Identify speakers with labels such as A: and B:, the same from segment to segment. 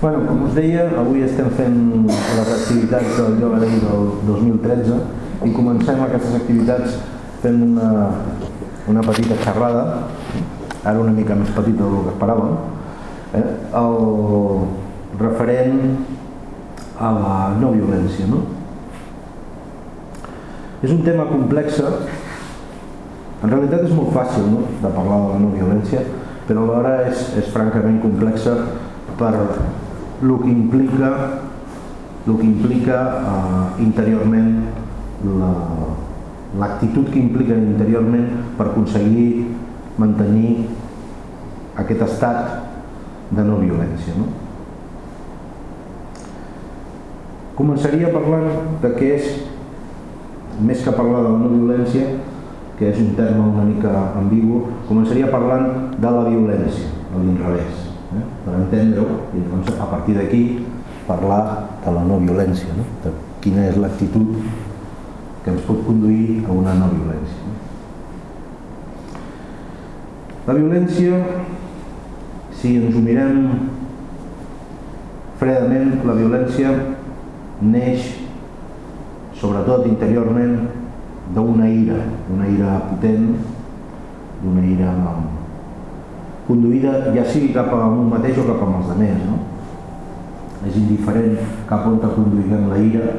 A: Bueno, com us deia, avui estem fent les activitats del Yoga Day del 2013 i comencem aquestes activitats fent una, una petita xerrada, ara una mica més petita del que esperàvem, eh? el referent a la no violència. No? És un tema complex, en realitat és molt fàcil no? de parlar de la no violència, però alhora és, és francament complexa per el que implica el que implica uh, interiorment l'actitud la, que implica interiorment per aconseguir mantenir aquest estat de no violència. No? Començaria parlant de què és, més que parlar de la no violència, que és un terme una mica ambigu, començaria parlant de la violència, a l'inrevés eh? per entendre-ho i llavors a partir d'aquí parlar de la no violència, no? de quina és l'actitud que ens pot conduir a una no violència. La violència, si ens ho mirem fredament, la violència neix sobretot interiorment d'una ira, una ira potent, d'una ira conduïda ja sigui cap a un mateix o cap a els altres. No? És indiferent cap on conduïguem la ira,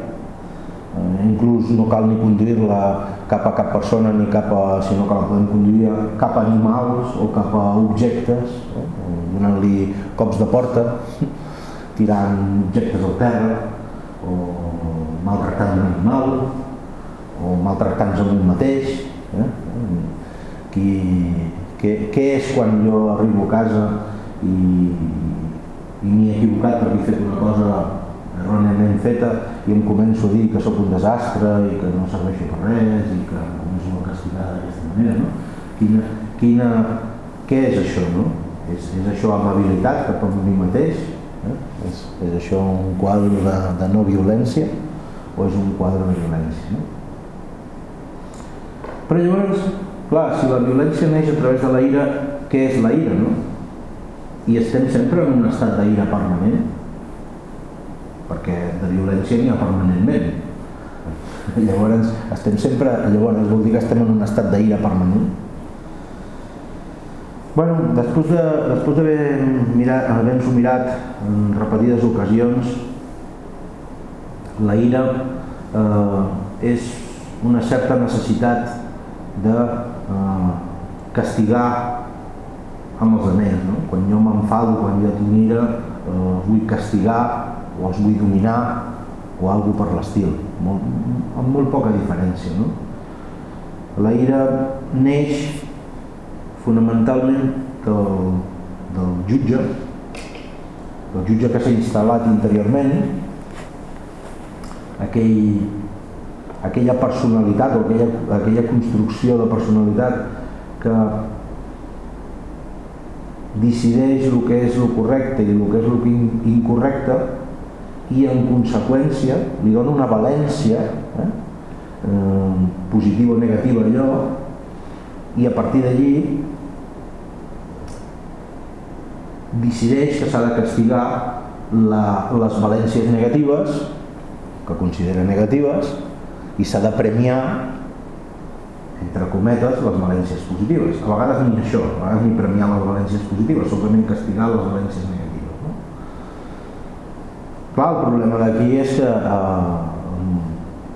A: eh, inclús no cal ni conduir-la cap a cap persona ni cap a, sinó que la podem conduir cap a animals o cap a objectes, eh? donant-li cops de porta, tirant objectes al terra o maltractant un animal o maltractant-nos amb un mateix. Eh? Qui, què, què és quan jo arribo a casa i, i m'he equivocat perquè he fet una cosa erròniament feta i em començo a dir que sóc un desastre i que no serveixo per res i que no és una castigada d'aquesta manera, no? Quina, quina, què és això, no? És, és això amabilitat cap a mi mateix? Eh? És, és això un quadre de, de no violència o és un quadre de violència? No? Però llavors, Clar, si la violència neix a través de la ira, què és la ira, no? I estem sempre en un estat d'ira permanent, perquè de violència n'hi ha permanentment. Llavors, estem sempre, llavors vol dir que estem en un estat d'ira permanent. Bueno, després de, després d'haver mirat, haver mirat en repetides ocasions, la ira eh, és una certa necessitat de eh, castigar amb els altres. No? Quan jo m'enfado, quan jo tinc ira, eh, vull castigar o els vull dominar o alguna per l'estil, amb molt poca diferència. No? La ira neix fonamentalment del, del jutge, del jutge que s'ha instal·lat interiorment, aquell aquella personalitat o aquella, aquella construcció de personalitat que decideix el que és el correcte i el que és el incorrecte i en conseqüència li dona una valència eh, eh, positiva o negativa allò i a partir d'allí decideix que s'ha de castigar la, les valències negatives que considera negatives i s'ha de premiar entre cometes les valències positives a vegades ni això, a vegades ni premiar les valències positives, simplement castigar les valències negatives no? clar, el problema d'aquí és que, eh,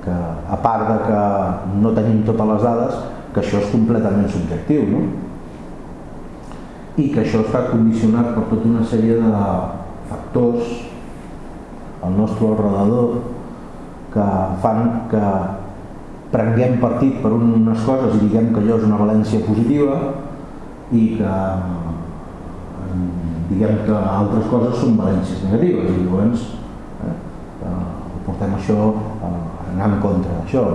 A: que a part de que no tenim totes les dades que això és completament subjectiu no? i que això està condicionat per tota una sèrie de factors al nostre alrededor que fan que prenguem partit per unes coses i diguem que allò és una valència positiva i que diguem que altres coses són valències negatives. I llavors eh, eh, portem això eh, anar en contra d'això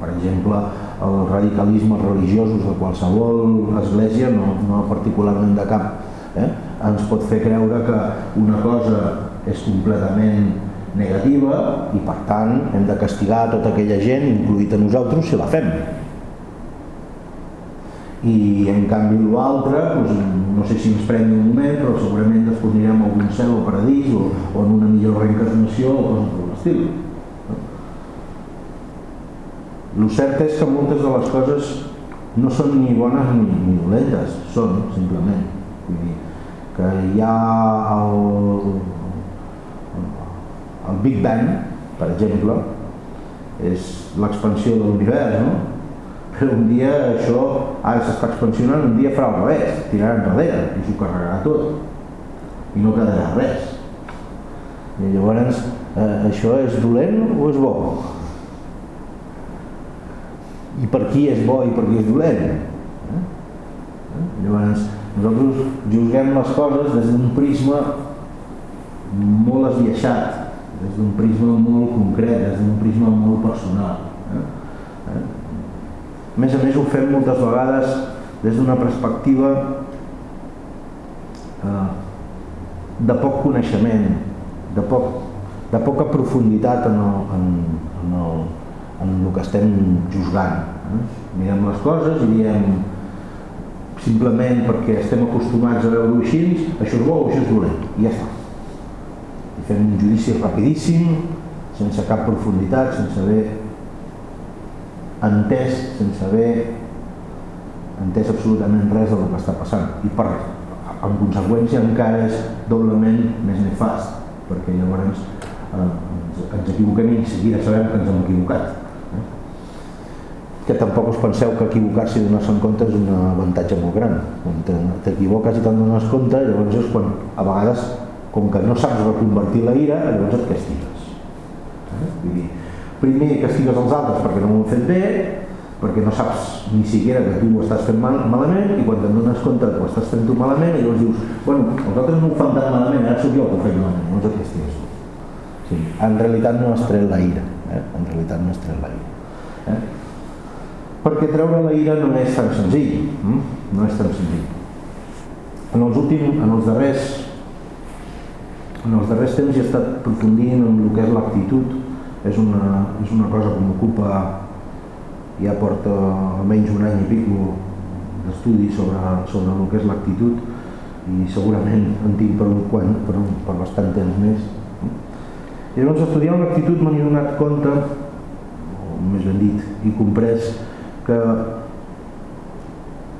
A: per exemple el radicalisme religiosos de qualsevol església no, no particularment de cap eh, ens pot fer creure que una cosa és completament negativa i per tant hem de castigar tota aquella gent, incluït a nosaltres, si la fem. i en canvi l'altre doncs, no sé si ens prengui un moment però segurament a algun cel o paradís o, o en una millor reencarnació o coses de l'estil el cert és que moltes de les coses no són ni bones ni, ni dolentes són simplement vull dir, que hi ha el, el Big Bang per exemple és l'expansió de l'univers no? però un dia això ara s'està expansionant, un dia farà al revés, tirarà enrere i s'ho carregarà tot i no quedarà res. I llavors, eh, això és dolent o és bo? I per qui és bo i per qui és dolent? Eh? eh? Llavors, nosaltres juzguem les coses des d'un prisma molt esbiaixat, des d'un prisma molt concret, des d'un prisma molt personal. Eh? Eh? A més a més ho fem moltes vegades des d'una perspectiva eh, de poc coneixement, de, poc, de poca profunditat en el, en, en, el, en el que estem juzgant. Eh? Mirem les coses i diem simplement perquè estem acostumats a veure-ho així, això és bo o això és dolent, i ja està. Fem un judici rapidíssim, sense cap profunditat, sense haver entès sense haver entès absolutament res del que està passant i per, en conseqüència encara és doblement més nefast perquè llavors eh, ens equivoquem i seguida sabem que ens hem equivocat eh? que tampoc us penseu que equivocar-se i donar-se en compte és un avantatge molt gran quan t'equivoques i te'n dones compte llavors és quan a vegades com que no saps reconvertir la ira llavors et castigues eh? vull dir, primer castigues els altres perquè no ho han fet bé, perquè no saps ni siquiera que tu ho estàs fent mal, malament i quan te'n dones compte que ho estàs fent tu malament llavors dius, bueno, els altres no ho fan tan malament, ara sóc jo que ho faig malament, llavors et castigues. Sí, en realitat no has tret la ira, eh? en realitat no has tret la ira. Eh? Perquè treure la ira no és tan senzill, hm? no és tan senzill. En els últims, en els darrers, en els darrers temps he estat aprofundint en el que és l'actitud és una, és una cosa que m'ocupa ja porta almenys un any i pico d'estudi sobre, sobre el que és l'actitud i segurament en tinc per un quant, per, un, per bastant temps més. I llavors estudiant l'actitud m'he donat compte, o més ben dit, i comprès que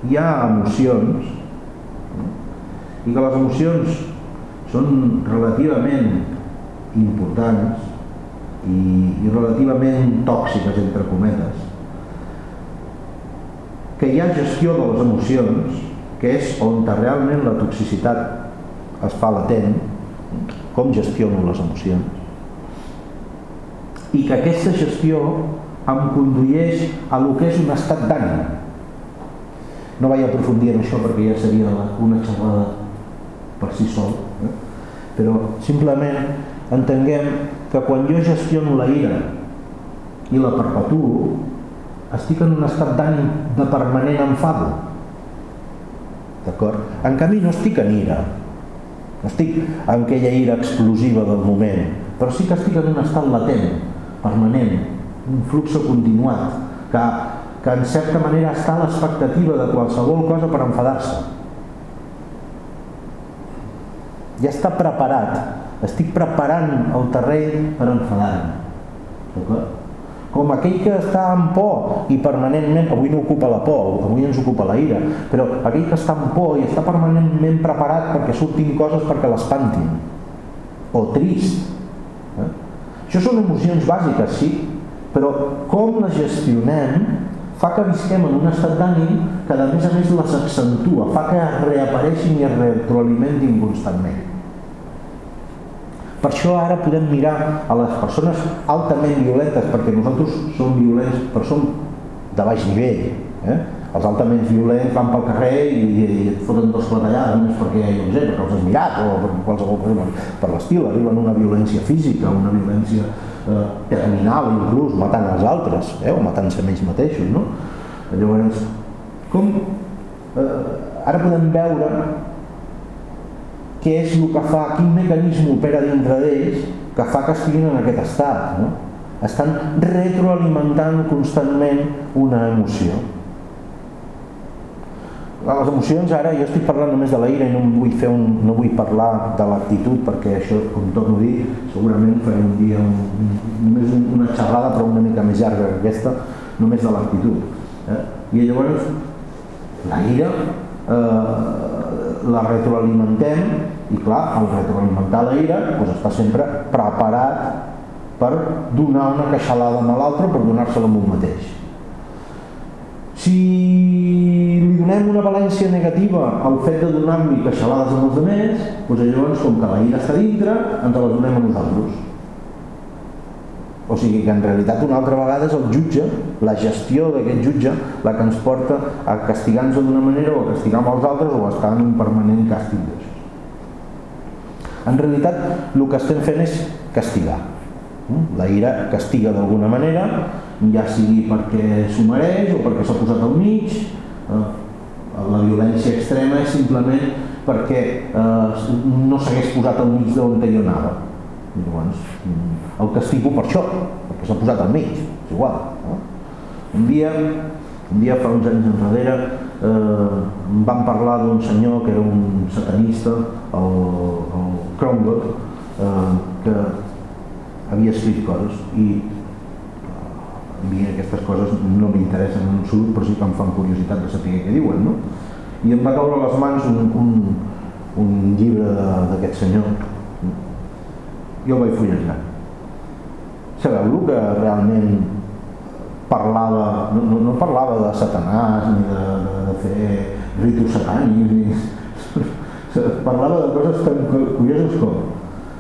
A: hi ha emocions i que les emocions són relativament importants i, i relativament tòxiques, entre cometes, que hi ha gestió de les emocions, que és on realment la toxicitat es fa latent, com gestiono les emocions, i que aquesta gestió em condueix a lo que és un estat d'ànim. No vaig aprofundir en això perquè ja seria una xerrada per si sol? Però simplement entenguem que quan jo gestiono la ira i la perpetuo, estic en un estat d'ànim de permanent enfado. D'acord? En canvi no estic en ira, no estic en aquella ira explosiva del moment, però sí que estic en un estat latent, permanent, un flux continuat, que, que en certa manera està a l'expectativa de qualsevol cosa per enfadar-se. Ja està preparat. Estic preparant el terreny per enfadar-me. Com aquell que està en por i permanentment, avui no ocupa la por avui ens ocupa la ira però aquell que està en por i està permanentment preparat perquè surtin coses perquè l'espantin. O trist. Eh? això són emocions bàsiques, sí però com les gestionem fa que visquem en un estat d'ànim que a més a més les accentua, fa que reapareixin i es retroalimentin constantment per això ara podem mirar a les persones altament violentes, perquè nosaltres som violents, però som de baix nivell. Eh? Els altament violents van pel carrer i, i et foten dos clatellades només perquè, jo no sé, perquè els has mirat o per qualsevol cosa, per l'estil, arriben una violència física, una violència eh, terminal inclús, matant els altres, eh? o matant-se ells mateixos. No? Llavors, com eh, ara podem veure què és el que fa, quin mecanisme opera dintre d'ells que fa que estiguin en aquest estat. No? Estan retroalimentant constantment una emoció. Les emocions ara jo estic parlant només de la ira i no vull, fer un, no vull parlar de l'actitud perquè això, com torno a dir, segurament faré un dia un, només una xerrada però una mica més llarga que aquesta, només de l'actitud. Eh? I llavors la ira eh, la retroalimentem i clar, al retroalimentar la ira doncs està sempre preparat per donar una queixalada a l'altre per donar-se-la a un mateix si li donem una valència negativa al fet de donar-li queixalades als altres, doncs llavors, com que la ira està dintre, ens la donem a nosaltres. O sigui que en realitat una altra vegada és el jutge, la gestió d'aquest jutge, la que ens porta a castigar-nos d'una manera o a castigar amb els altres o a estar en un permanent càstig d'això. En realitat el que estem fent és castigar. La ira castiga d'alguna manera ja sigui perquè s'ho mereix o perquè s'ha posat al mig eh, la violència extrema és simplement perquè eh, no s'hagués posat al mig d'on jo anava llavors el castigo per això perquè s'ha posat al mig és igual no? un dia un dia fa uns anys enrere eh, van parlar d'un senyor que era un satanista el, el Cromwell eh, que havia escrit coses i a mi aquestes coses no m'interessen en absolut però sí que em fan curiositat de saber què diuen no? i em va caure a les mans un, un, un llibre d'aquest senyor jo el vaig fullejar sabeu el que realment parlava no, no, no parlava de satanàs ni de, de fer ritus satànics ni... parlava de coses tan curioses com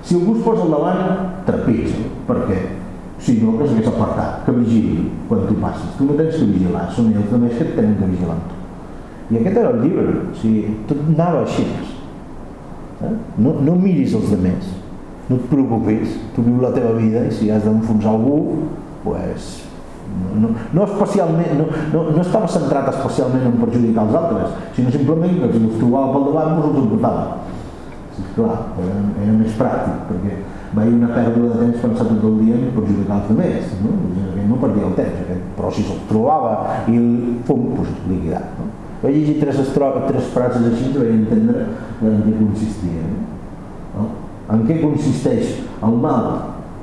A: si algú es posa al davant trepitja perquè si no que s'hagués apartat, que vigili quan tu passes. Tu no tens que vigilar, són ells només que et tenen que vigilar tu. I aquest era el llibre, o sigui, tot anava així. Eh? No, no miris els demés, no et preocupis, tu viu la teva vida i si has d'enfonsar algú, pues, no, no, especialment, no, no, no estava centrat especialment en perjudicar els altres, sinó simplement que si els trobava pel davant, doncs els emportava. Clar, era, era més pràctic, perquè va una pèrdua de temps pensar tot el dia en perjudicar els altres, no? No perdia el temps, aquest, però si se'l trobava i el pum, doncs, liquidat. No? Vaig llegir tres, tres frases així i vaig entendre en què consistia. No? En què consisteix el mal?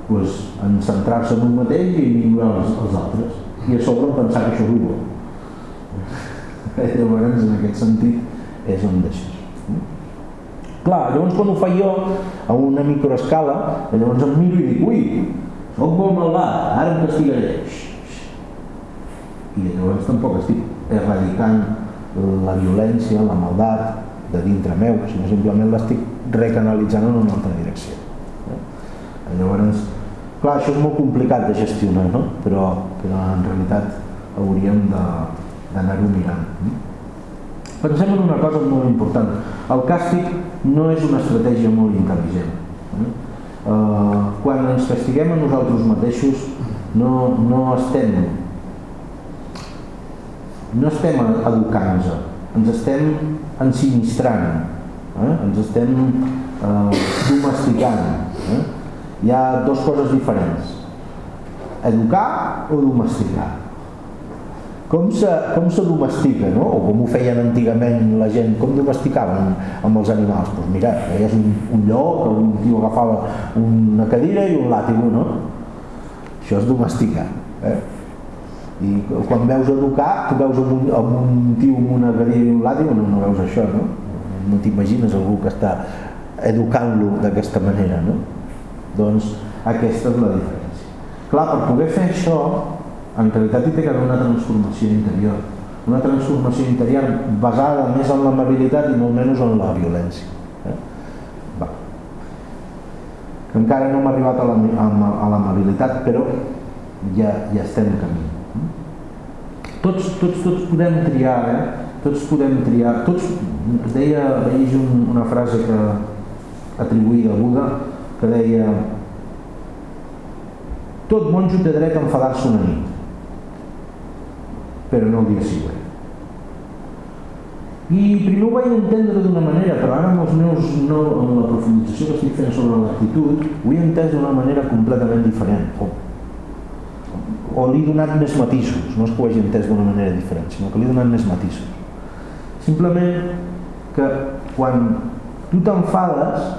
A: Pues, en centrar-se en un mateix i ignorar els, els altres. I a sobre pensar que això és bo. Llavors, en aquest sentit, és on deixes. Clar, llavors quan ho faig jo a una microescala, llavors em miro i dic, ui, soc molt malvat, ara em castigaré. I llavors tampoc estic erradicant la violència, la maldat de dintre meu, sinó simplement l'estic recanalitzant en una altra direcció. Eh? Llavors, clar, això és molt complicat de gestionar, no? però, però en realitat hauríem d'anar-ho mirant. Pensem en una cosa molt important. El càstig no és una estratègia molt intel·ligent. Eh? Uh, quan ens castiguem a nosaltres mateixos no, no estem no estem educant-nos, ens estem ensinistrant, eh? ens estem eh, domesticant. Eh? Hi ha dues coses diferents, educar o domesticar com se, com se domestica, no? o com ho feien antigament la gent, com domesticaven amb els animals? Doncs pues mira, veies un, un que un tio agafava una cadira i un làtigo, no? Això és domesticar. Eh? I quan veus educar, tu veus amb un, amb un tio amb una cadira i un làtigo, no, no veus això, no? No t'imagines algú que està educant-lo d'aquesta manera, no? Doncs aquesta és la diferència. Clar, per poder fer això, en realitat hi té que haver una transformació interior una transformació interior basada més en l'amabilitat i molt menys en la violència eh? Va. encara no hem arribat a l'amabilitat però ja, ja estem en camí tots, tots, tots podem triar eh? tots podem triar tots, deia, veig un, una frase que atribuïda a Buda que deia tot monjo té dret a enfadar-se una nit però no el dia següent. I primer ho vaig entendre d'una manera, però ara amb els meus, no, amb la profundització que estic fent sobre l'actitud, ho he entès d'una manera completament diferent. O, o li he donat més matisos, no és que ho hagi entès d'una manera diferent, sinó que li he donat més matisos. simplement que quan tu t'enfades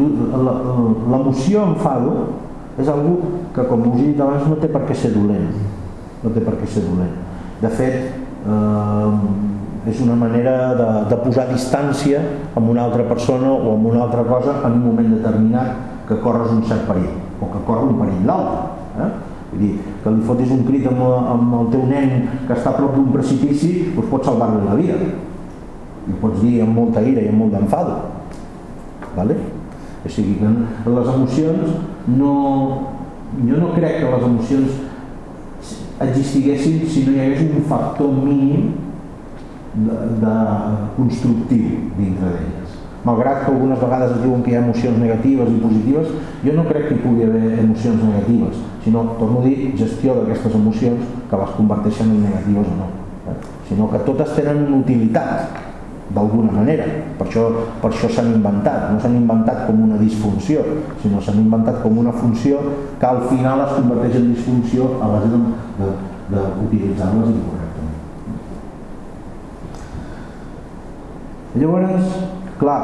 A: l'emoció enfado és algú que com us he dit abans no té per què ser dolent no té per què ser dolent de fet eh, és una manera de, de posar distància amb una altra persona o amb una altra cosa en un moment determinat que corres un cert perill o que corre un perill l'altre eh? Vull dir, que li fotis un crit amb, amb el teu nen que està a prop d'un precipici doncs pots salvar-li la vida i pots dir amb molta ira i amb molt d'enfado vale? o sigui que les emocions no, jo no crec que les emocions existiguessin si no hi hagués un factor mínim de, de constructiu dintre d'elles malgrat que algunes vegades es diuen que hi ha emocions negatives i positives jo no crec que hi pugui haver emocions negatives sinó, torno a dir, gestió d'aquestes emocions que les converteixen en negatives o no eh? sinó que totes tenen utilitat d'alguna manera. Per això, per això s'han inventat. No s'han inventat com una disfunció, sinó s'han inventat com una funció que al final es converteix en disfunció a base d'utilitzar-les incorrectament. Llavors, clar,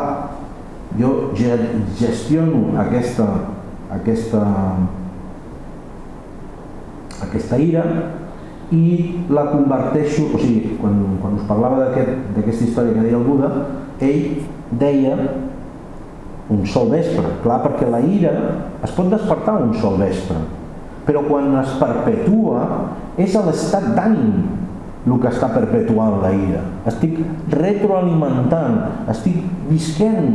A: jo gestiono aquesta, aquesta, aquesta ira i la converteixo, o sigui, quan, quan us parlava d'aquesta aquest, història que deia el Buda, ell deia un sol vespre, clar, perquè la ira es pot despertar un sol vespre, però quan es perpetua és l'estat d'ànim el que està perpetuant la ira. Estic retroalimentant, estic visquent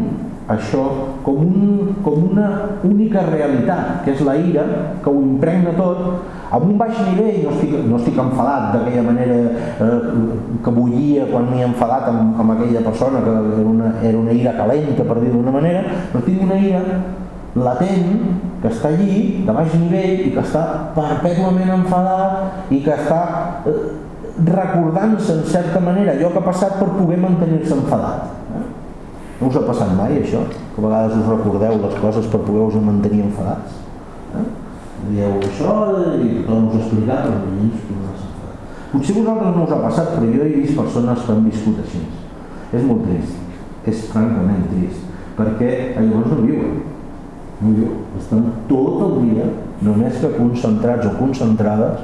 A: això com, un, com una única realitat, que és la ira, que ho impregna tot, amb un baix nivell, no estic, no estic enfadat d'aquella manera eh, que bullia quan m'he enfadat amb, amb aquella persona, que era una, era una ira calenta, per dir d'una manera, però tinc una ira latent que està allí, de baix nivell, i que està perpètuament enfadat i que està eh, recordant-se en certa manera allò que ha passat per poder mantenir-se enfadat. No us ha passat mai això? Que a vegades us recordeu les coses per poder-vos mantenir enfadats? Eh? Dieu això i tothom us ha explicat, però menys no Potser vosaltres no us ha passat, però jo he vist persones que han viscut així. És molt trist, és francament trist, perquè llavors no viuen. No viuen. Estan tot el dia només que concentrats o concentrades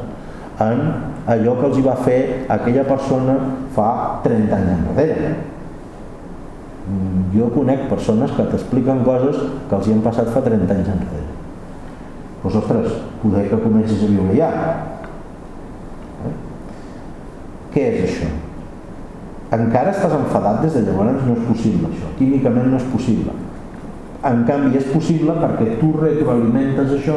A: en allò que els hi va fer aquella persona fa 30 anys enrere jo conec persones que t'expliquen coses que els hi han passat fa 30 anys enrere doncs ostres, poder que comencis a viure ja eh? què és això? encara estàs enfadat des de llavors? No és possible això, químicament no és possible. En canvi és possible perquè tu retroalimentes això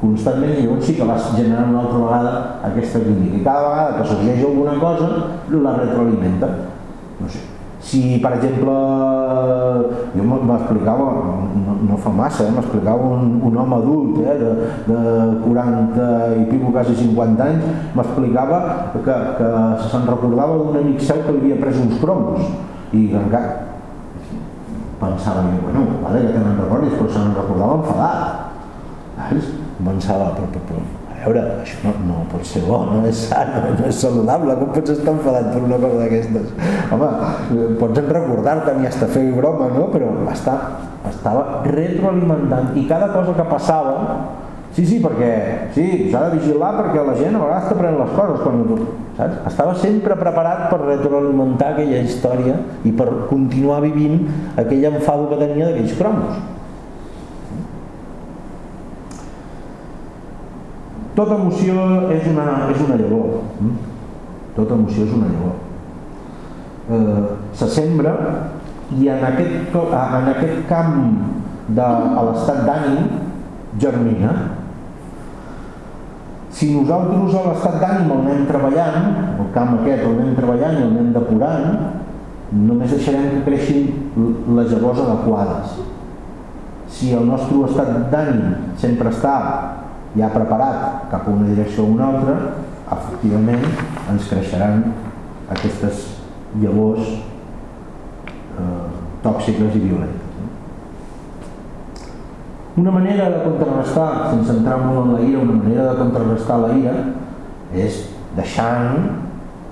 A: constantment i llavors sí que vas generant una altra vegada aquesta química. I cada vegada que sorgeix alguna cosa la retroalimenta no sé, si per exemple jo m'explicava no, no fa massa, eh, m'explicava un, un home adult eh, de, de 40 i pico quasi 50 anys m'explicava que, que se'n recordava d'un amic seu que havia pres uns cromos. I encara pensava bueno, vale, que tenen recordis però se'n recordava enfadat. Pensava, però, però, però veure, això no, no pot ser bo, no és sano, no és saludable, com pots estar enfadat per una cosa d'aquestes? Home, pots recordar-te ni hasta fer broma, no? Però està, estava retroalimentant i cada cosa que passava Sí, sí, perquè sí, s'ha de vigilar perquè la gent a vegades t'aprèn les coses quan tu, saps? Estava sempre preparat per retroalimentar aquella història i per continuar vivint aquell enfado que tenia d'aquells cromos. Tota emoció és una, és una llavor. Mm? Tota emoció és una llavor. Eh, se sembra i en aquest, en aquest camp de l'estat d'ànim germina. Si nosaltres a l'estat d'ànim el anem treballant, el camp aquest el anem treballant i el anem depurant, només deixarem que creixin les llavors adequades. Si el nostre estat d'ànim sempre està ja preparat cap a una direcció o una altra, efectivament ens creixeran aquestes llavors eh, tòxiques i violentes. Una manera de contrarrestar, sense entrar molt en la ira, una manera de contrarrestar la ira és deixant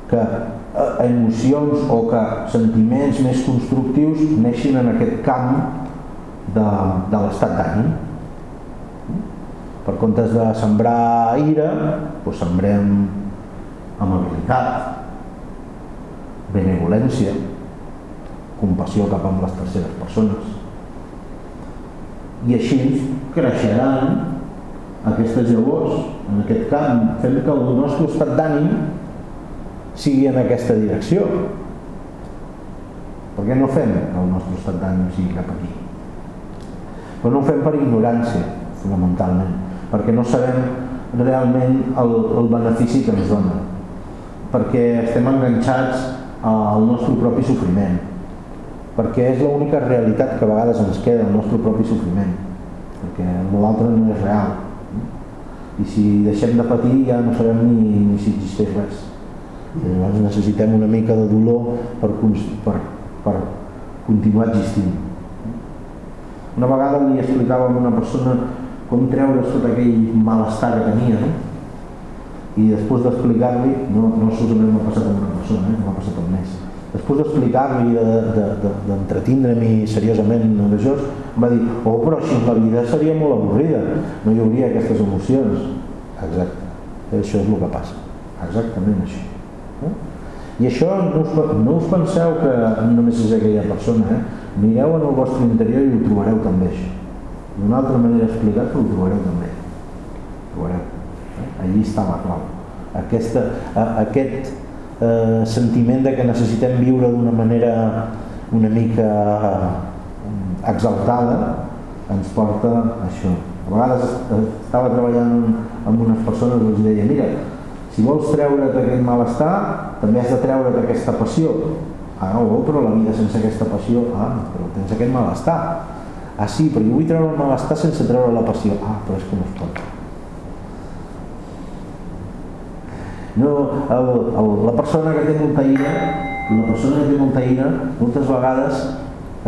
A: que eh, emocions o que sentiments més constructius neixin en aquest camp de, de l'estat d'ànim. Per comptes de sembrar ira, doncs sembrem amabilitat, benevolència, compassió cap amb les terceres persones. I així creixeran aquestes llavors en aquest camp, fent que el nostre estat d'ànim sigui en aquesta direcció. Per què no fem que el nostre estat d'ànim sigui cap aquí? Però no ho fem per ignorància, fonamentalment, perquè no sabem realment el, el benefici que ens dona, perquè estem enganxats al nostre propi sofriment, perquè és l'única realitat que a vegades ens queda, el nostre propi sofriment, perquè l'altre no és real. I si deixem de patir ja no sabem ni, ni si existeix res. Llavors necessitem una mica de dolor per, per, per continuar existint. Una vegada li explicava a una persona com treure tot aquell malestar que tenia, no? i després d'explicar-li, no, no solament m'ha passat amb una persona, eh? m'ha passat amb més, després d'explicar-li, d'entretindre-m'hi de, de, de seriosament amb això, em va dir, oh, però així la vida seria molt avorrida, no hi hauria aquestes emocions. Exacte, això és el que passa, exactament això. Eh? I això no us, no us penseu que només és aquella persona, eh? mireu en el vostre interior i ho trobareu també això. D'una altra manera explicat, ho trobareu també. Ho. Eh? Allí està la clau. Aquesta, a, aquest eh, sentiment de que necessitem viure d'una manera una mica eh, exaltada ens porta a això. A vegades estava treballant amb unes persones i els deia, mira, si vols treure't aquest malestar, també has de treure't aquesta passió. Ah, no, però la vida sense aquesta passió, ah, però tens aquest malestar. Ah, sí, però jo vull treure el malestar sense treure la passió. Ah, però és que no es pot. No, el, el, la persona que té molta ira, la persona que té molta ira, moltes vegades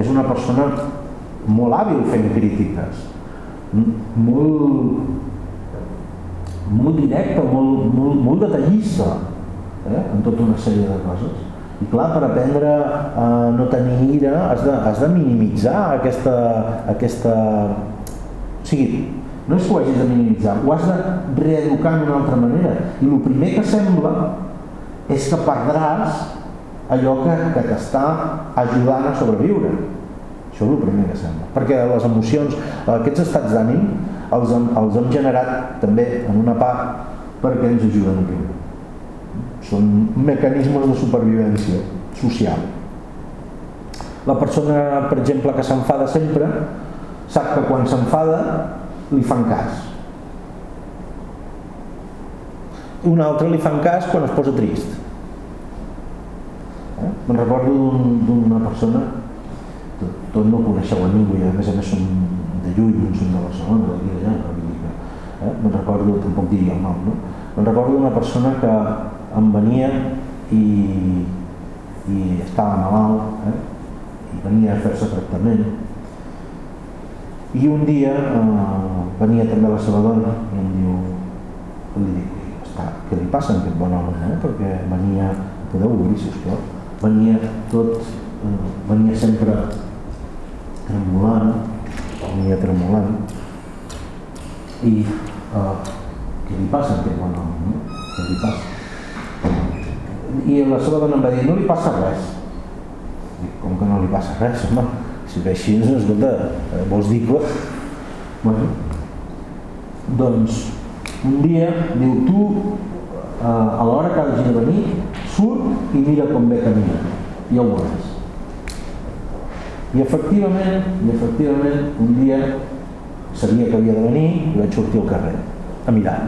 A: és una persona molt hàbil fent crítiques, molt, molt directa, molt, molt, molt detallista eh, en tota una sèrie de coses. I clar, per aprendre a no tenir ira has de, has de minimitzar aquesta, aquesta... O sigui, no és que ho hagis de minimitzar, ho has de reeducar d'una altra manera. I el primer que sembla és que perdràs allò que, que t'està ajudant a sobreviure. Això és el primer que sembla. Perquè les emocions, aquests estats d'ànim, els, els hem generat també en una part perquè ens ajuden a viure. Són mecanismes de supervivència social. La persona, per exemple, que s'enfada sempre, sap que quan s'enfada li fan cas. Un altre li fan cas quan es posa trist. Eh? Me'n recordo d'una persona, tot, tot no coneixeu a ningú, i a més a més som de lluny, no som de Barcelona, d'aquí d'allà, no eh? me'n recordo, tampoc diria el nom, no? me'n recordo d'una persona que em venia i, i estava malalt, eh? i venia a fer-se tractament, i un dia eh, venia també la seva dona i em diu, li dic, està, què li passa a aquest bon home, eh? perquè venia, podeu obrir sisplau, venia tot, eh, venia sempre tremolant, venia tremolant, i eh, què li passa a aquest bon home, no? què li passa? I la seva dona em va dir, no li passa res. Dic, com que no li passa res, home? Si ve així, doncs, escolta, eh, vols dir que... Bueno, doncs, un dia, diu, tu, eh, a l'hora que hagi de venir, surt i mira com ve camina. Ja ho veuràs. I efectivament, i efectivament, un dia sabia que havia de venir i vaig sortir al carrer a mirar.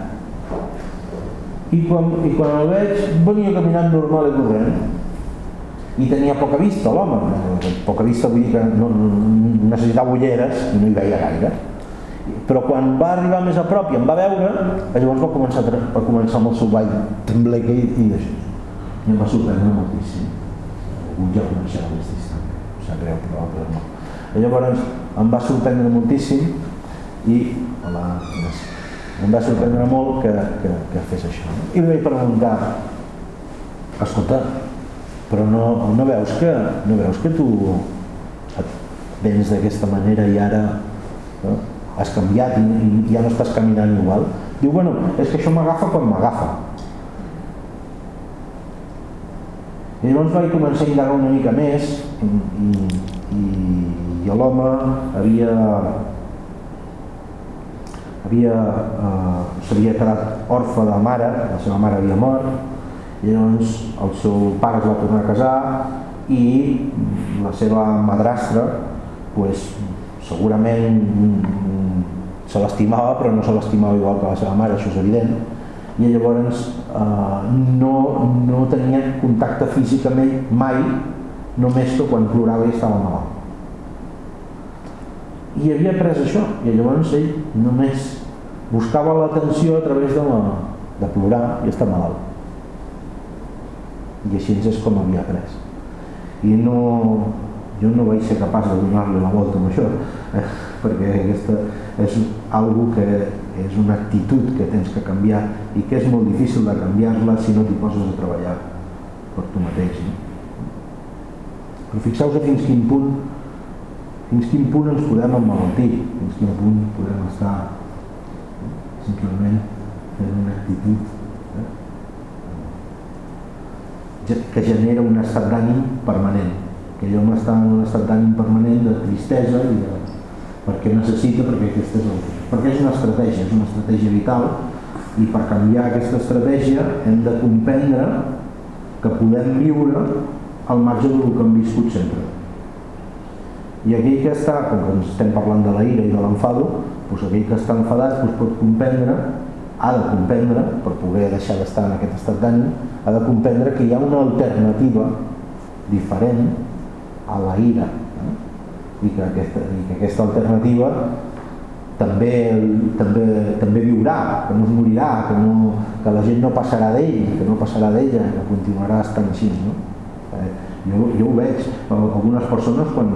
A: I quan, i quan el veig, venia caminant normal i corrent i tenia poca vista l'home, poca vista vull dir que no, necessitava ulleres i no hi veia gaire. Però quan va arribar més a prop i em va veure llavors va començar, va començar amb el seu ball tembleque i, i això i em va sorprendre moltíssim. Algun ja coneixerà més distant em sap greu però altres no. Llavors em va sorprendre moltíssim i hola, em va sorprendre molt que, que, que fes això i li vaig preguntar escolta, però no, no, veus que, no veus que tu et vens d'aquesta manera i ara no? has canviat i, i ja no estàs caminant igual diu, bueno, és que això m'agafa quan m'agafa i llavors vaig començar a indagar una mica més i, i, i l'home havia havia eh, s'havia quedat orfe de mare la seva mare havia mort i llavors el seu pare es va tornar a casar i la seva madrastra pues, segurament mm, se l'estimava però no se l'estimava igual que la seva mare, això és evident. I llavors eh, no, no tenia contacte físic amb ell mai només que quan plorava i estava malalt. I havia pres això i llavors ell només buscava l'atenció a través de, la, de plorar i estar malalt i així és com havia pres i no, jo no vaig ser capaç de donar-li la volta amb això eh, perquè aquesta és algo que és una actitud que tens que canviar i que és molt difícil de canviar-la si no t'hi poses a treballar per tu mateix no? però fixeu-vos fins quin punt fins quin punt ens podem emmalaltir fins quin punt podem estar simplement fent una actitud eh? que genera un estat d'ànim permanent. Que jo m'està en un estat d'ànim permanent de tristesa i de, perquè necessita perquè aquesta és el, perquè és una estratègia és una estratègia vital i per canviar aquesta estratègia hem de comprendre que podem viure al marge del que hem viscut sempre. I aquell que està, com que estem parlant de la ira i de l'enfado doncs aquell que està enfadat doncs pot comprendre, ha de comprendre, per poder deixar d'estar en aquest estat d'ànim, ha de comprendre que hi ha una alternativa diferent a la ira eh? I, que aquesta, i que aquesta alternativa també, també, també viurà, que no es morirà, que, no, que la gent no passarà d'ell, que no passarà d'ella, que continuarà estant així. No? Eh, jo, jo ho veig, algunes persones quan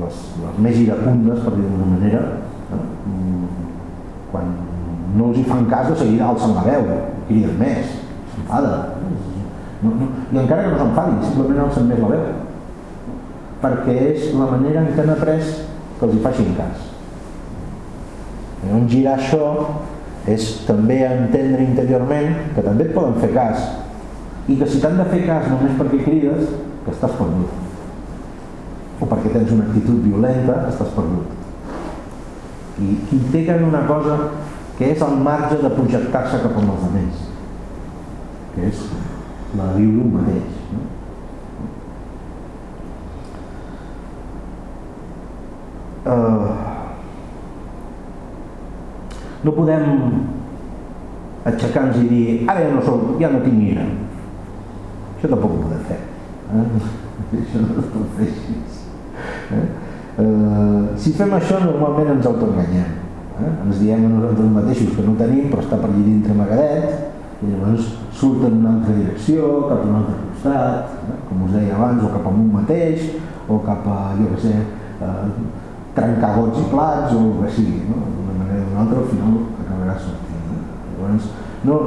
A: les, les més iracundes, per dir-ho d'una manera, quan no els hi fan cas de seguida alcen la veu criden més, s'enfada no, no, i encara que no s'enfadin simplement alcen més la veu. Perquè és la manera en què han après que els hi facin cas. On girar això és també entendre interiorment que també et poden fer cas. I que si t'han de fer cas només perquè crides que estàs perdut. O perquè tens una actitud violenta estàs perdut i integren una cosa que és el marge de projectar-se cap als altres que és la de viure un mateix no? Uh, no podem aixecar-nos i dir ara ja no soc, ja no tinc ira això tampoc ho podem fer eh? això no fer així eh? Eh, si fem això normalment ens autoenganyem. Eh? Ens diem a nosaltres mateixos que no tenim però està per allà dintre amagadet i llavors surt en una altra direcció, cap a un altre costat, eh? com us deia abans, o cap a un mateix, o cap a, jo què sé, eh, trencar gots i plats, o el que sigui, no? d'una manera o d'una altra, al final acabarà sortint. Eh? Llavors, no,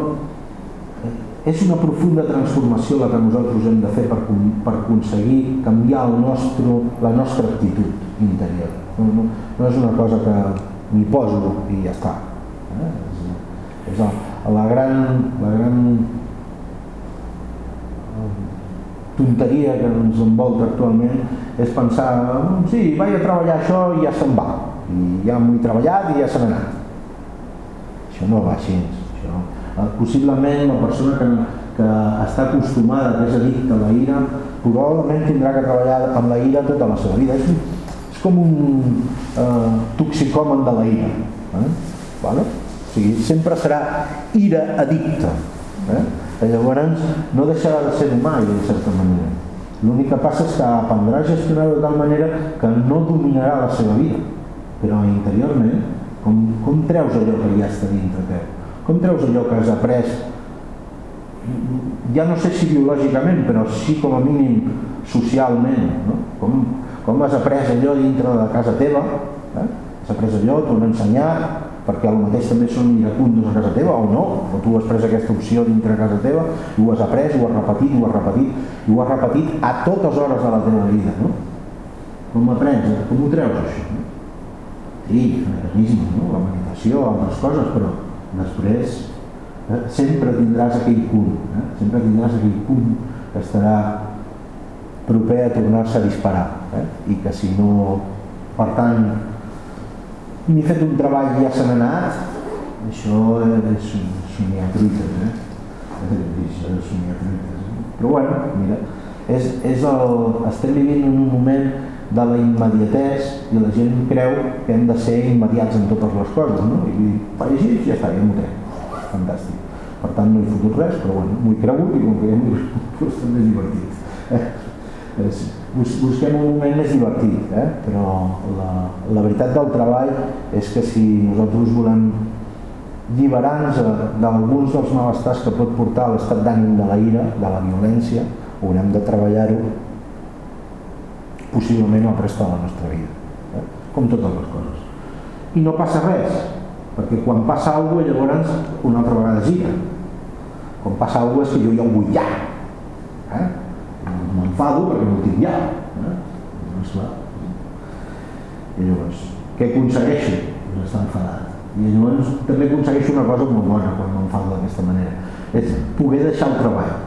A: és una profunda transformació la que nosaltres hem de fer per, per aconseguir canviar el nostre, la nostra actitud interior. No, no, no és una cosa que m'hi poso i ja està. Eh? És, és la, la gran, la gran tonteria que ens envolta actualment és pensar, sí, vaig a treballar això i ja se'n va. I ja m'ho he treballat i ja se n'ha anat. Això no va així. Això, Eh, possiblement la persona que, que està acostumada, que és a la ira, probablement tindrà que treballar amb la ira tota la seva vida. És com un eh, toxicòmen de la ira. Eh? Vale? O sigui, sempre serà ira addicta. Eh? Llavors no deixarà de ser humà de certa manera. L'únic que passa és que aprendrà a gestionar-ho de tal manera que no dominarà la seva vida. Però interiorment, com, com treus allò que ja està dintre teu? Com treus allò que has après? Ja no sé si biològicament, però sí com a mínim socialment. No? Com, com has après allò dintre de casa teva? Eh? Has après allò, t'ho han ensenyat, perquè el mateix també són iracundos a casa teva o no, o tu has pres aquesta opció dintre de casa teva i ho has après, ho has repetit, ho has repetit i ho has repetit a totes hores de la teva vida no? com aprens, com ho treus això no? sí, mecanismes, no? la meditació, altres coses però després eh, sempre tindràs aquell punt eh? sempre tindràs aquell punt que estarà proper a tornar-se a disparar eh? i que si no per tant m'he fet un treball ja se n'ha anat això és somiar truites eh? això és somiar truites però bueno, mira és, és el, estem vivint en un moment de la immediatès i la gent creu que hem de ser immediats en totes les coses no? i faig així ja està, ja m'ho trec fantàstic per tant no he fotut res però bueno, m'ho he cregut i com que ja m'ho he cregut divertit eh? És, busquem un moment més divertit, eh? però la, la veritat del treball és que si nosaltres volem lliberar-nos d'alguns dels malestars que pot portar l'estat d'ànim de la ira, de la violència, haurem de treballar-ho possiblement al resta de la nostra vida, eh? com totes les coses. I no passa res, perquè quan passa alguna cosa llavors una altra vegada gira. Quan passa alguna cosa és que jo ja ho vull ja. M'enfado perquè no ho tinc ja. Eh? doncs clar. I llavors què aconsegueixo? doncs estar enfadat. I llavors també aconsegueixo una cosa molt bona quan m'enfado d'aquesta manera. És poder deixar el treball.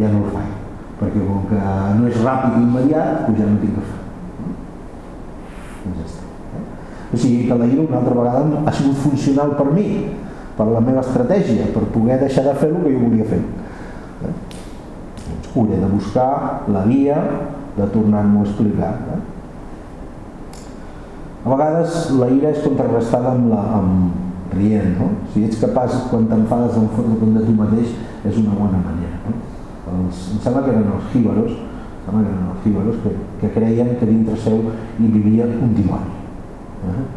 A: Ja no el faig perquè com que no és ràpid i immediat doncs ja no tinc que fer doncs ja està eh? o sigui que la ira una altra vegada ha sigut funcional per mi per la meva estratègia per poder deixar de fer el que jo volia fer hauré de buscar la via de tornar-m'ho a explicar. Eh? A vegades la ira és contrarrestada amb, la, amb rient, no? Si ets capaç, quan t'enfades en fotre de tu mateix, és una bona manera. No? Els, em sembla que eren els jíbaros, sembla que eren els jíbaros que, que creien que dintre seu hi vivia un dimoni. Eh?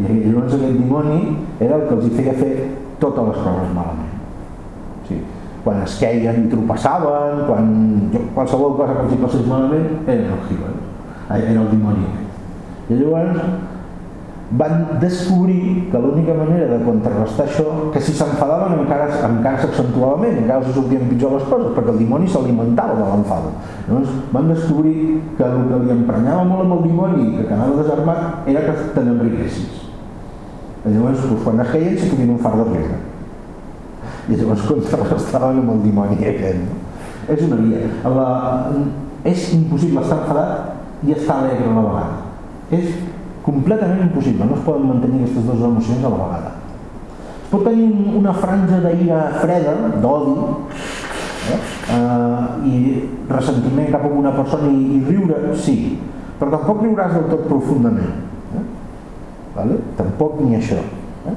A: I llavors aquest dimoni era el que els hi feia fer totes les coses malament. Quan es queien i tropassaven, quan jo, qualsevol cosa que els passés malament, era el Hibbert, era el dimoni. I llavors van descobrir que l'única manera de contrarrestar això, que si s'enfadaven encara, encara s'accentuava més, encara se sortien pitjor les coses, perquè el dimoni s'alimentava de l'enfada. Llavors van descobrir que el que li emprenyava molt amb el dimoni, que quedava desarmat, era que te n'enriquessis. Llavors, doncs, quan es queien, s'hi podien un far de riure i llavors contrarrestaven amb el dimoni aquest és una via la, és impossible estar enfadat i estar alegre a la vegada és completament impossible no es poden mantenir aquestes dues emocions a la vegada es pot tenir una franja d'ira freda, d'odi eh? Uh, i ressentiment cap a una persona i, i riure, sí però tampoc riuràs del tot profundament eh? vale? tampoc ni això eh?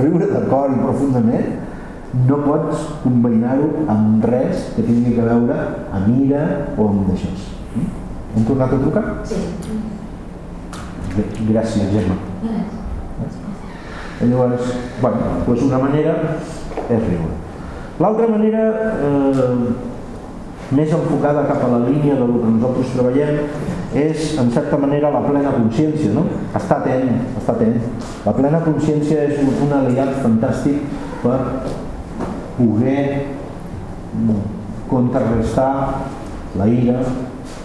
A: riure d'acord i profundament no pots combinar-ho amb res que tingui a veure amb ira o amb d'això. Hem tornat a trucar? Sí. Gràcies, Gemma. Llavors, bueno, doncs una manera és riure. L'altra manera, eh, més enfocada cap a la línia del que nosaltres treballem, és, en certa manera, la plena consciència, no? Està atent, està atent. La plena consciència és un, un aliat fantàstic per poder contrarrestar la ira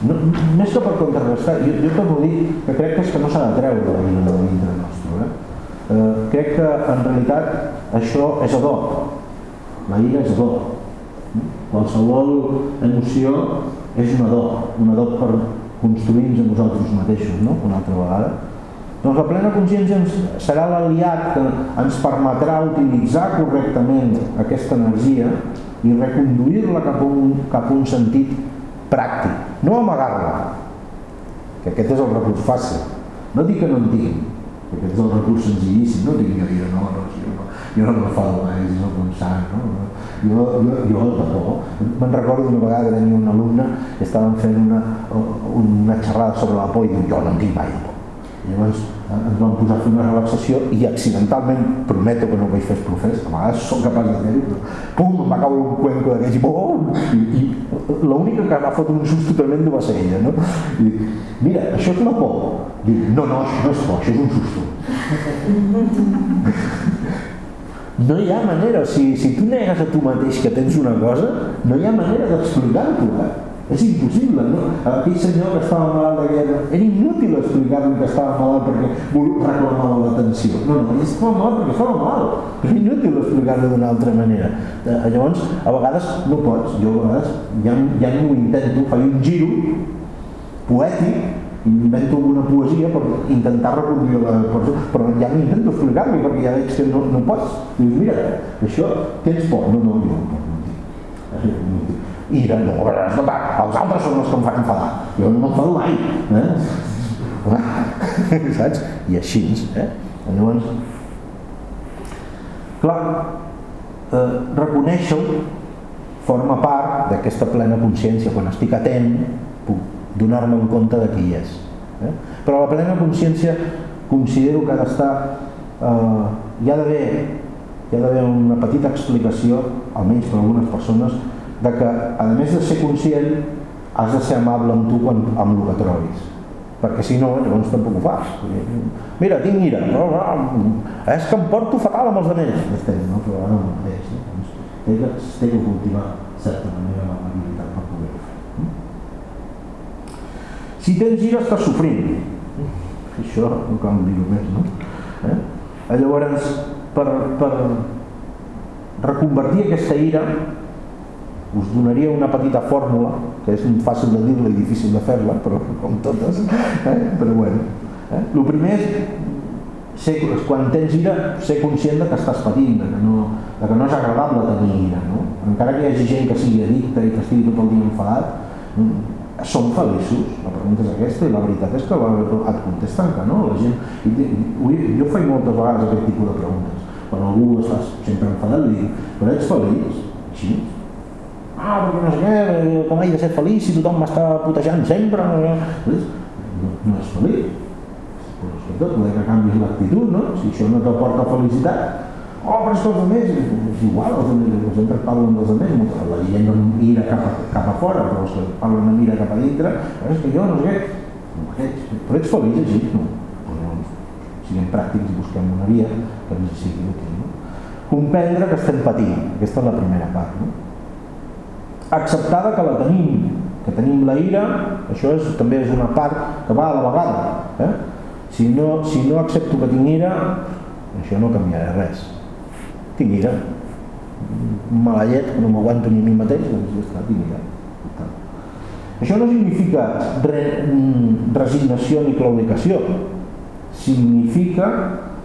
A: no, més que per contrarrestar jo, jo torno a dir que crec que és que no s'ha de treure la ira de dintre nostre eh? Eh, crec que en realitat això és adob la ira és adob qualsevol emoció és un adob un adob per construir-nos a nosaltres mateixos no? una altra vegada doncs la plena consciència ens, serà l'aliat que ens permetrà utilitzar correctament aquesta energia i reconduir-la cap, un, cap un sentit pràctic, no amagar-la, que aquest és el recurs fàcil. No dic que no en tinc, perquè aquest és el recurs senzillíssim, no dic que jo no, no, jo no, jo no me fa mai, jo no sant, no? Jo, jo, jo de por, me'n recordo una vegada que tenia un alumne que estaven fent una, una xerrada sobre la por i diu, jo no en tinc mai por llavors eh, ens vam posar a fer una relaxació i accidentalment, prometo que no vaig fer profès, a vegades soc capaç de fer-ho, però pum, em va caure un cuenco d'aquells i, i, i l'única que va fotre un susto tremendo va ser ella, no? I dic, mira, això és la por. Dic, no, no, això no és por, això és un susto. no hi ha manera, si, si tu negues a tu mateix que tens una cosa, no hi ha manera d'explicar-ho. Eh? És impossible, no? Aquell senyor que estava malalt de guerra, era inútil explicar-li que estava malalt perquè reclamava l'atenció. No, no, ell estava malalt perquè estava malalt. És inútil explicar-lo d'una altra manera. Eh, llavors, a vegades no pots, jo a vegades ja, ja no ho intento, faig un giro poètic invento una poesia per intentar reproduir la cosa, però ja no intento explicar-li perquè ja veig que no, no pots. Dius, mira, això tens por. No, no, jo no, no, no, Ira, no, escolta, els altres són els que em fan enfadar. Jo no m'enfado mai. Eh? Saps? I així, eh? Llavors, clar, eh, reconèixer-ho forma part d'aquesta plena consciència. Quan estic atent, puc donar-me en compte de qui és. Eh? Però la plena consciència considero que ha d'estar... Eh, hi ha d'haver hi ha d'haver una petita explicació, almenys per algunes persones, de que, a més de ser conscient, has de ser amable amb tu quan, amb el que trobis. Perquè si no, llavors tampoc ho fas. Mira, tinc ira. No, no, és que em porto fatal amb els altres. Estem, no? Però ara no mateix. Té que, té que cultivar certa manera l'amabilitat per poder-ho fer. Si tens ira estàs sofrint. Això no cal dir-ho més, no? Eh? Llavors, per, per reconvertir aquesta ira, us donaria una petita fórmula, que és fàcil de dir-la i difícil de fer-la, però com totes, eh? però bueno. Eh? El primer és, ser, quan tens ira, ser conscient de que estàs patint, de que no, de que no és agradable tenir ira. No? Encara que hi hagi gent que sigui addicta i que estigui tot el dia enfadat, som feliços? La pregunta és aquesta i la veritat és que et contesten que no. La gent, jo faig moltes vegades aquest tipus de preguntes. Quan algú està sempre enfadat, li dic, però ets feliç? Sí. Ah, perquè no sé què, com he de ser feliç si tothom m'està putejant sempre? No, no, no és feliç. Però escolta, poder que canvis l'actitud, no? Si això no t'aporta felicitat, oh, però és que els altres, és igual, els altres, sempre parlen dels altres, la gent no mira cap a, cap a fora, però els que parlen no mira cap a dintre, però és que jo no sé què, però ets feliç així, no? Siguem pràctics i busquem una via que ens sigui útil. No? Comprendre que estem patint, aquesta és la primera part. No? Acceptada que la tenim, que tenim la ira, això és, també és una part que va a la vegada. Eh? Si, no, si no accepto que tinc ira, això no canviarà res. Tinc ira. Mala llet, no m'aguanto ni a mi mateix doncs ja està, tinc ira. Això no significa re, mm, resignació ni claudicació. Significa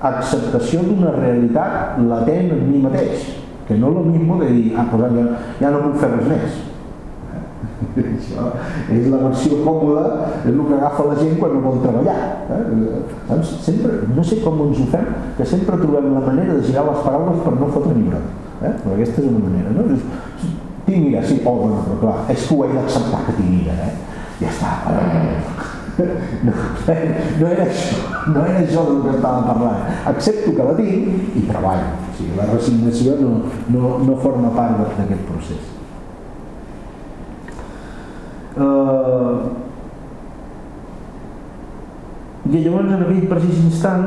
A: acceptació d'una realitat latent en mi mateix que no és el mismo de dir ah, pues ja, ja no puc fer res més això és la versió còmoda és el que agafa la gent quan no vol treballar eh? sempre, no sé com ens ho fem que sempre trobem la manera de girar les paraules per no fotre ni brot eh? però aquesta és una manera no? Dius, tinc ira, sí, oh, bueno, però clar és que ho he d'acceptar que tinc ira eh? ja està no, no era això no era això del que estava parlant. Accepto que la tinc i treballo. O sigui, la resignació no, no, no forma part d'aquest procés. Eh, i llavors en aquell precís instant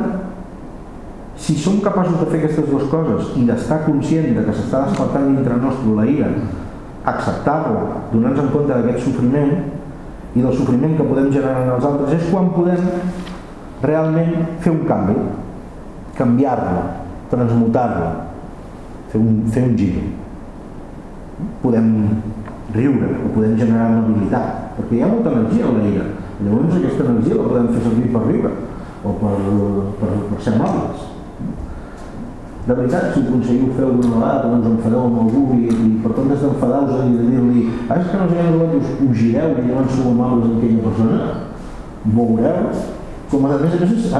A: si som capaços de fer aquestes dues coses i d'estar conscient de que s'està despertant dintre nostre la ira acceptar-la, donar-nos en compte d'aquest sofriment i del sofriment que podem generar en els altres és quan podem realment fer un canvi canviar-la, transmutar-la fer un, fer un gir podem riure, o podem generar amabilitat, perquè hi ha molta energia en la ira. Llavors aquesta energia la podem fer servir per riure o per, per, per ser amables. De veritat, si aconseguiu fer alguna vegada, us enfadeu amb algú i, i per des d'enfadar-vos i de dir-li ah, és que no sé què, us, us gireu i llavors sou amables amb aquella persona, veureu com a més a més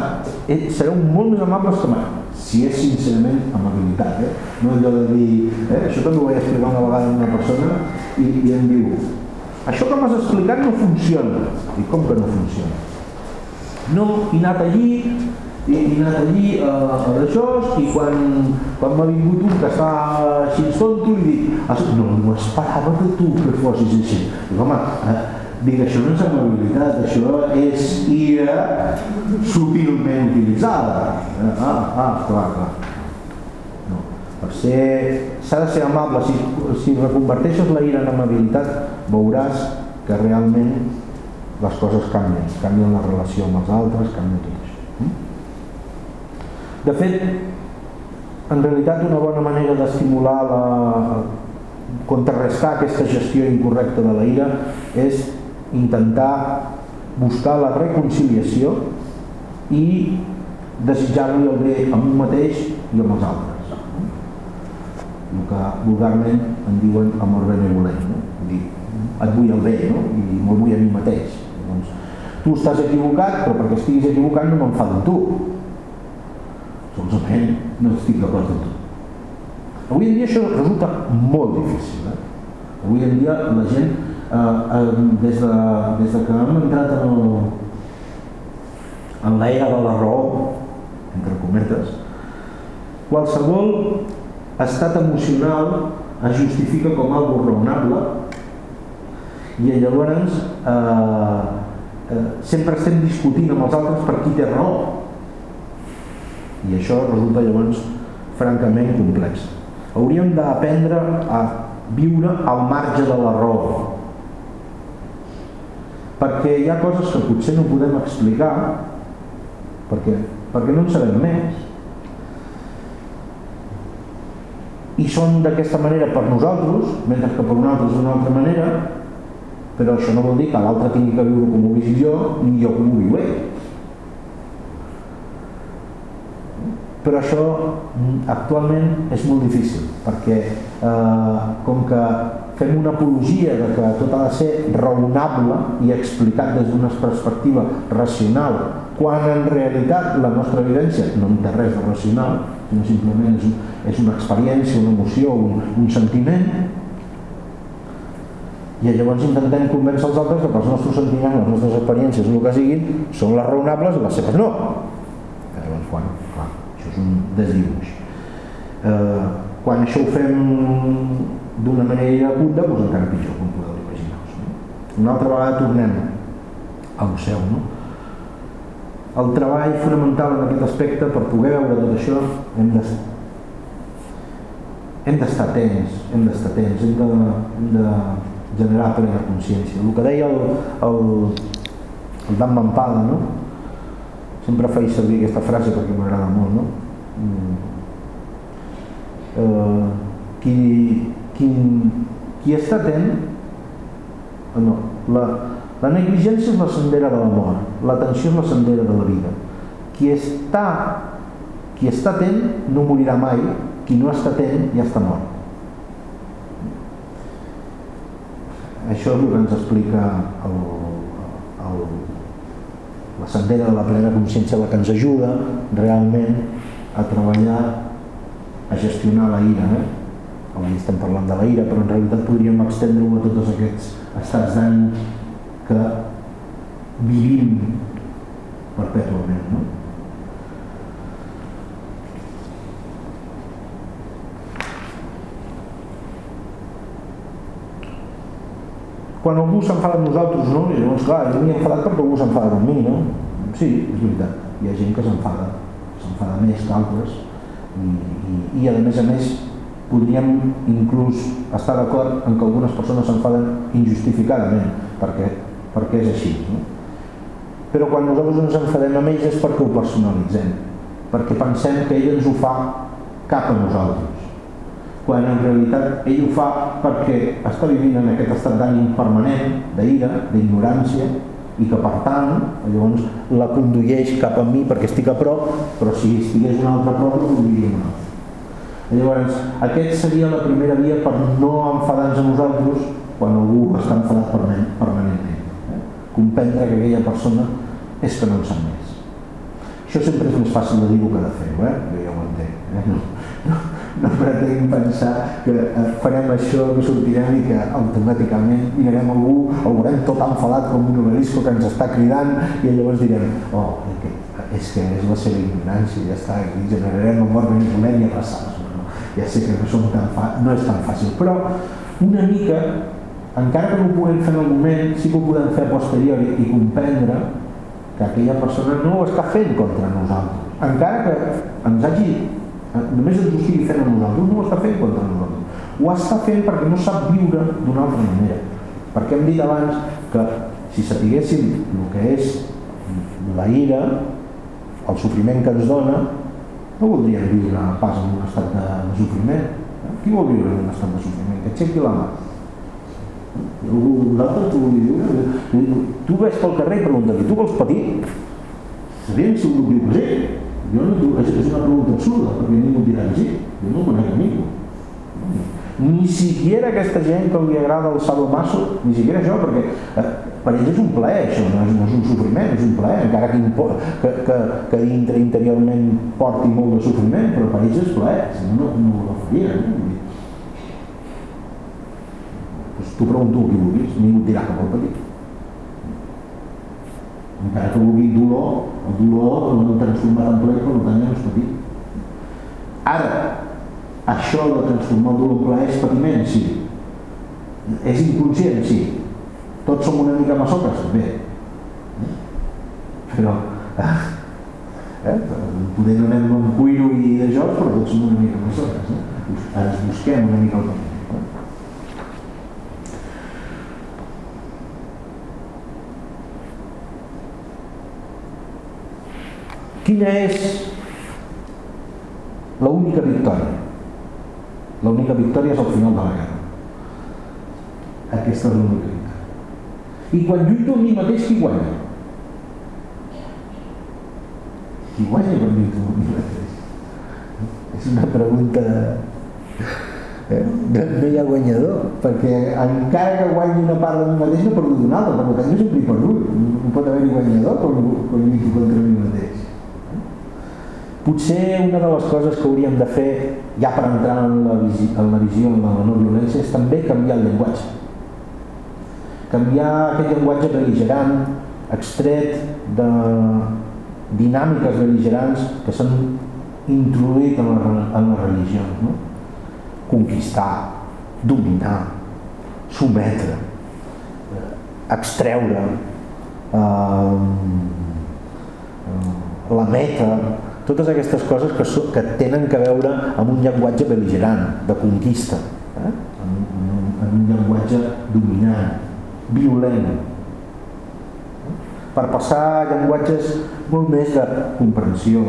A: eh, sereu molt més amables que mai si és sincerament amabilitat, eh? no allò de dir, eh? això també ho vaig explicar una vegada a una persona i, i em diu, això que m'has explicat no funciona. I com que no funciona? No, he anat allí, i he anat allí a, a i quan, quan m'ha vingut un que està així tonto li dic, no m'ho esperava de tu que fossis així. Dic, home, eh, dic, això no és amabilitat, això és ira sutilment utilitzada. Ah, ah, clar, clar. No. Per ser... S'ha de ser amable. Si, si reconverteixes la ira en amabilitat, veuràs que realment les coses canvien. Canvien la relació amb els altres, canvia tot. Hm? De fet, en realitat una bona manera d'estimular la, contrarrestar aquesta gestió incorrecta de la ira és intentar buscar la reconciliació i desitjar-li el bé a un mateix i amb els altres el que vulgarment en diuen amor benevolent no? dir, et vull el bé no? i me'l vull a mi mateix doncs, tu estàs equivocat però perquè estiguis equivocat no m'enfado amb tu solament no estic d'acord amb tu Avui en dia això resulta molt difícil. Eh? Avui en dia la gent, eh, eh, des, de, des de que hem entrat en, en l'era de la raó, entre cometes, qualsevol estat emocional es justifica com algo raonable i llavors eh, eh, sempre estem discutint amb els altres per qui té raó i això resulta llavors francament complex. Hauríem d'aprendre a viure al marge de la raó perquè hi ha coses que potser no podem explicar perquè, perquè no en sabem més. I són d'aquesta manera per nosaltres mentre que per un altre és d'una altra manera però això no vol dir que l'altre tingui que viure com ho visc jo ni jo com ho viu ell però això mm, actualment és molt difícil perquè eh, com que fem una apologia de que tot ha de ser raonable i explicat des d'una perspectiva racional quan en realitat la nostra evidència no té res de racional sinó simplement és, és una experiència, una emoció, un, un sentiment i llavors intentem convèncer els altres que els nostres sentiments, les nostres experiències, el que siguin, són les raonables i les seves no. Llavors, clar, és un desdibuix. Eh, quan això ho fem d'una manera iracunda, doncs encara pitjor, com podeu imaginar-vos. No? Una altra vegada tornem al seu. No? El treball fonamental en aquest aspecte, per poder veure tot això, hem de hem d'estar atents, hem d'estar atents, hem de, hem de generar plena consciència. El que deia el, el, el Dan Mampada, no? sempre faig servir aquesta frase perquè m'agrada molt, no? Mm. Eh, qui, qui, qui està atent no, la, la negligència és la sendera de la mort l'atenció és la sendera de la vida qui està qui està atent no morirà mai qui no està atent ja està mort això és el que ens explica el, el, la sendera de la plena consciència la que ens ajuda realment a treballar, a gestionar la ira. Eh? Avui estem parlant de la ira, però en realitat podríem extendre-ho a tots aquests estats d'ànim que vivim perpètuament. No? quan algú s'enfada amb nosaltres, no? I llavors, clar, jo m'he enfadat perquè algú s'enfada amb mi, no? Sí, és veritat, hi ha gent que s'enfada s'enfada més que altres i, i, i a més a més podríem inclús estar d'acord en que algunes persones s'enfaden injustificadament perquè, perquè és així no? però quan nosaltres ens enfadem amb ells és perquè ho personalitzem perquè pensem que ell ens ho fa cap a nosaltres quan en realitat ell ho fa perquè està vivint en aquest estat d'ànim permanent, d'ira, d'ignorància i que per tant llavors la condueix cap a mi perquè estic a prop però si estigués un altre prop la conduiria una llavors aquest seria la primera via per no enfadar-nos a nosaltres quan algú està enfadat permanentment eh? comprendre que aquella persona és que no en sap més això sempre és més fàcil de dir que de fer-ho eh? jo ja ho entenc eh? no, no, pretenc pensar que farem això, que sortirem i que automàticament mirarem algú, el veurem tot enfadat com un obelisco que ens està cridant i llavors direm, oh, és que és la seva ignorància, ja està, i generarem amor benevolent i abraçades. No, ja sé que no, som tan fa, no és tan fàcil, però una mica encara que no ho puguem fer en el moment, sí que ho podem fer a posteriori i comprendre que aquella persona no ho està fent contra nosaltres. Encara que ens hagi, només ens ho estigui fent a nosaltres, no ho està fent contra nosaltres. Ho està fent perquè no sap viure d'una altra manera. Perquè hem dit abans que si sapiguéssim el que és la ira, el sofriment que ens dona, no voldríem viure pas en un estat de, sofriment. Qui vol viure en un estat de sofriment? Que aixequi la mà. Vosaltres tu viure? Tu ves pel carrer i pregunta-li, tu vols patir? Sabem si algú diu que sí. Jo no, és, és una pregunta absurda, perquè ningú dirà que sí. Jo no conec a ningú. Ni siquiera aquesta gent que li agrada el sadomaso, ni siquiera això, perquè eh, per ells és un plaer això, no és, no és un sofriment, és un plaer, encara que, que, que, que dintre interiorment porti molt de sofriment, però per ells és plaer, si no, no, no ho farien. No? Pues tu pregunto qui vulguis, ningú et dirà que pot patir. Encara que vulgui dolor, el dolor l'han transformat en plaer, per tant ja no és patir. Ara, això de transformar el dolor en plaer és patiment, sí. És inconscient, sí. Tots som una mica masoques, bé. Però, eh, poder no anem amb cuiro i de jocs, però tots som una mica masoques. Eh? Ens busquem una mica el camí. Quina és l'única victòria? L'única victòria és al final de la guerra. Aquesta és l'única victòria. I quan lluito amb mi mateix, qui guanya? Qui guanya quan lluito amb mi mateix? És una pregunta... Eh? No hi ha guanyador, perquè encara que guanyi una part de mi mateix no he perdut una altra, per tant jo sempre he perdut. No pot haver-hi guanyador quan, quan lluito. Potser una de les coses que hauríem de fer, ja per entrar en la, en la visió de la no violència, és també canviar el llenguatge. Canviar aquest llenguatge beligerant, extret de dinàmiques beligerants que s'han introduït en, la, en religions. No? Conquistar, dominar, sometre, extreure, eh, la meta, totes aquestes coses que, so, que tenen que veure amb un llenguatge beligerant, de conquista, eh? en, en, en un llenguatge dominant, violent, per passar a llenguatges molt més de comprensió,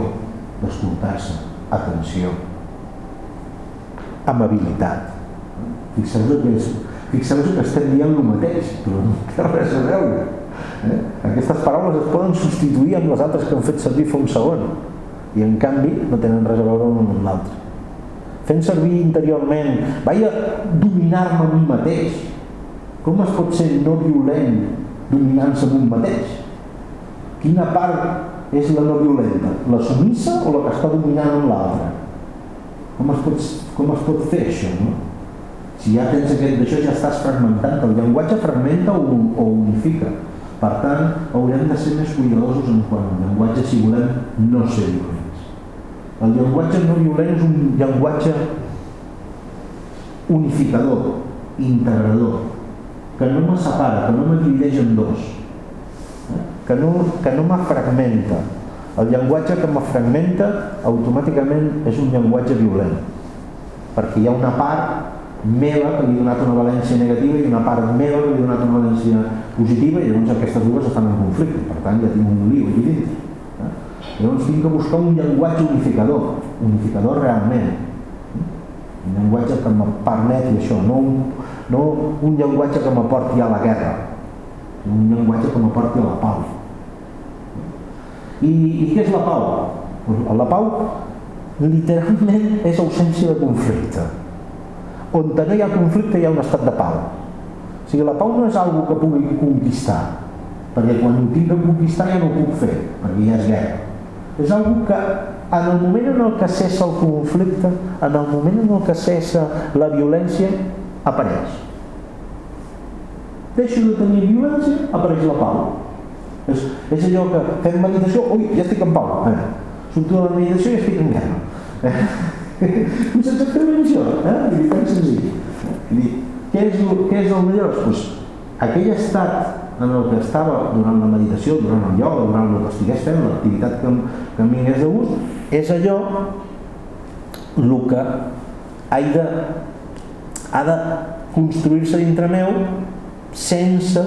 A: d'escoltar-se, atenció, amabilitat. Fixeu-vos que, fixeu que estem dient el mateix, però no té res a veure. Eh? Aquestes paraules es poden substituir amb les altres que hem fet servir fa un segon i en canvi no tenen res a veure un amb l'altre. Fent servir interiorment, vaig a dominar-me a mi mateix. Com es pot ser no violent dominant-se a un mateix? Quina part és la no violenta? La sumissa o la que està dominant amb l'altre? Com, es com es pot fer això? No? Si ja tens aquest d'això ja estàs fragmentant, el llenguatge fragmenta o, o unifica. Per tant, haurem de ser més cuidadosos en quant al llenguatge si volem no ser violents. El llenguatge no violent és un llenguatge unificador, integrador, que no me separa, que no me divideix en dos, eh? que no, que no me fragmenta. El llenguatge que me fragmenta automàticament és un llenguatge violent, perquè hi ha una part meva que li he donat una valència negativa i una part meva que li he donat una valència positiva i llavors aquestes dues estan en conflicte, per tant ja tinc un lío dintre. Llavors tinc que buscar un llenguatge unificador, unificador realment. Un llenguatge que me permeti això, no un, no un llenguatge que m'aporti a la guerra, un llenguatge que m'aporti a la pau. I, I què és la pau? La pau literalment és ausència de conflicte. On no hi ha conflicte hi ha un estat de pau. O sigui, la pau no és algo que pugui conquistar, perquè quan ho tinc que conquistar ja no ho puc fer, perquè ja és guerra és algo que en el moment en el que cessa el conflicte, en el moment en el que cessa la violència, apareix. Deixo de tenir violència, apareix la pau. És, és allò que fem meditació, ui, ja estic en pau. Eh? Surto de la meditació i estic en guerra. Eh? és exactament això, eh? I tan senzill. I què és, què és el millor? Pues, aquell estat en el que estava durant la meditació, durant el ioga, durant el que estigués fent, l'activitat que, que em vingués de gust, és allò el que ha de, ha de construir-se dintre meu sense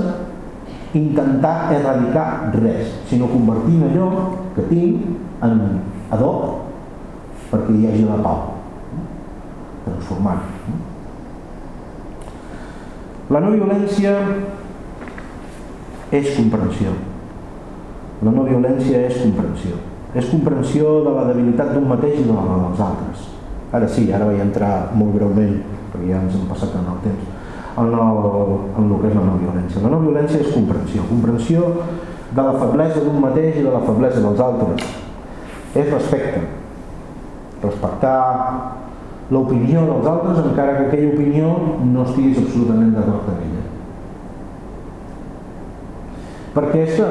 A: intentar erradicar res, sinó convertint allò que tinc en adob perquè hi hagi la pau, transformant. La no violència és comprensió. La no violència és comprensió. És comprensió de la debilitat d'un mateix i de la dels altres. Ara sí, ara vaig entrar molt breument, perquè ja ens hem passat en el temps, en el, en el que és la no violència. La no violència és comprensió. Comprensió de la feblesa d'un mateix i de la feblesa dels altres. És respecte. Respectar l'opinió dels altres encara que aquella opinió no estiguis absolutament d'acord amb ella perquè és que